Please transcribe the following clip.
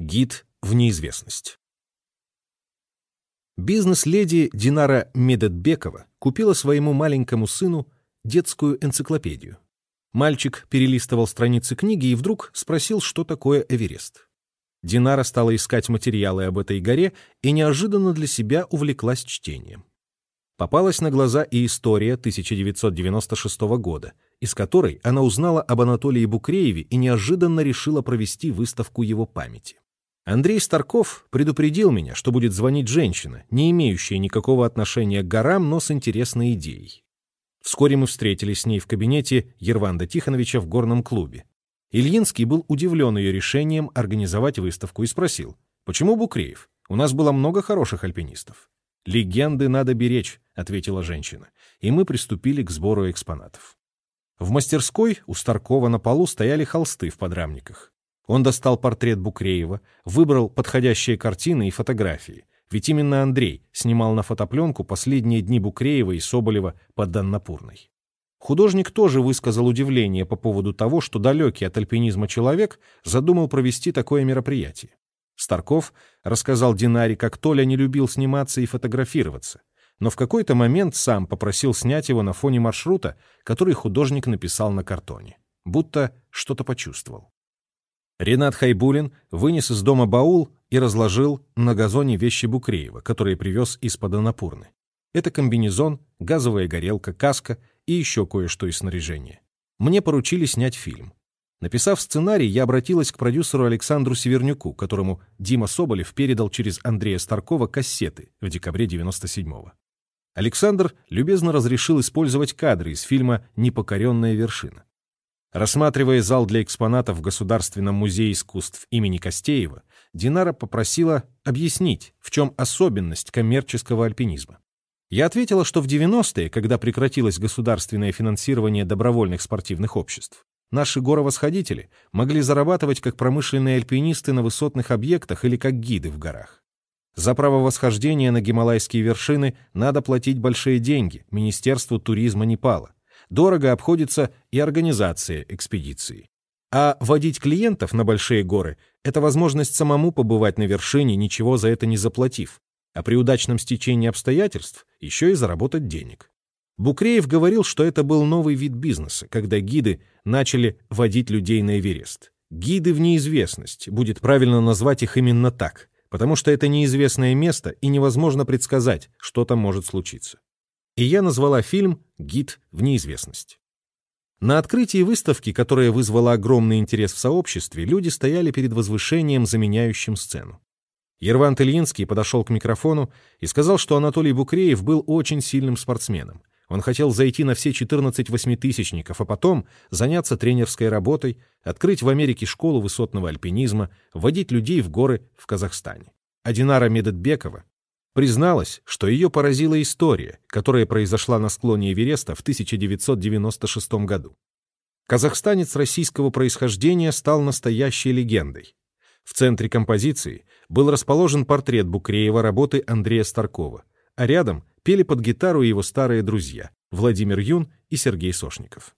Гид в неизвестность. Бизнес-леди Динара Медетбекова купила своему маленькому сыну детскую энциклопедию. Мальчик перелистывал страницы книги и вдруг спросил, что такое Эверест. Динара стала искать материалы об этой горе и неожиданно для себя увлеклась чтением. Попалась на глаза и история 1996 года, из которой она узнала об Анатолии Букрееве и неожиданно решила провести выставку его памяти. Андрей Старков предупредил меня, что будет звонить женщина, не имеющая никакого отношения к горам, но с интересной идеей. Вскоре мы встретились с ней в кабинете Ерванда Тихоновича в горном клубе. Ильинский был удивлен ее решением организовать выставку и спросил, «Почему Букреев? У нас было много хороших альпинистов». «Легенды надо беречь», — ответила женщина, и мы приступили к сбору экспонатов. В мастерской у Старкова на полу стояли холсты в подрамниках. Он достал портрет Букреева, выбрал подходящие картины и фотографии, ведь именно Андрей снимал на фотопленку последние дни Букреева и Соболева под Даннапурной. Художник тоже высказал удивление по поводу того, что далекий от альпинизма человек задумал провести такое мероприятие. Старков рассказал Динаре, как Толя не любил сниматься и фотографироваться, но в какой-то момент сам попросил снять его на фоне маршрута, который художник написал на картоне. Будто что-то почувствовал. Ренат Хайбулин вынес из дома баул и разложил на газоне вещи Букреева, которые привез из-под Анапурны. Это комбинезон, газовая горелка, каска и еще кое-что из снаряжения. Мне поручили снять фильм. Написав сценарий, я обратилась к продюсеру Александру Севернюку, которому Дима Соболев передал через Андрея Старкова кассеты в декабре 97-го. Александр любезно разрешил использовать кадры из фильма «Непокоренная вершина». Рассматривая зал для экспонатов в Государственном музее искусств имени Костеева, Динара попросила объяснить, в чем особенность коммерческого альпинизма. Я ответила, что в 90-е, когда прекратилось государственное финансирование добровольных спортивных обществ, Наши горовосходители могли зарабатывать как промышленные альпинисты на высотных объектах или как гиды в горах. За право восхождения на гималайские вершины надо платить большие деньги Министерству туризма Непала. Дорого обходится и организация экспедиции. А водить клиентов на большие горы – это возможность самому побывать на вершине, ничего за это не заплатив, а при удачном стечении обстоятельств еще и заработать денег. Букреев говорил, что это был новый вид бизнеса, когда гиды начали водить людей на Эверест. Гиды в неизвестность, будет правильно назвать их именно так, потому что это неизвестное место и невозможно предсказать, что там может случиться. И я назвала фильм «Гид в неизвестность». На открытии выставки, которая вызвала огромный интерес в сообществе, люди стояли перед возвышением, заменяющим сцену. Ерван Ильинский подошел к микрофону и сказал, что Анатолий Букреев был очень сильным спортсменом, он хотел зайти на все 14 восьмитысячников, а потом заняться тренерской работой, открыть в Америке школу высотного альпинизма, вводить людей в горы в Казахстане. А Динара Медетбекова призналась, что ее поразила история, которая произошла на склоне Эвереста в 1996 году. Казахстанец российского происхождения стал настоящей легендой. В центре композиции был расположен портрет Букреева работы Андрея Старкова, а рядом пели под гитару его старые друзья Владимир Юн и Сергей Сошников.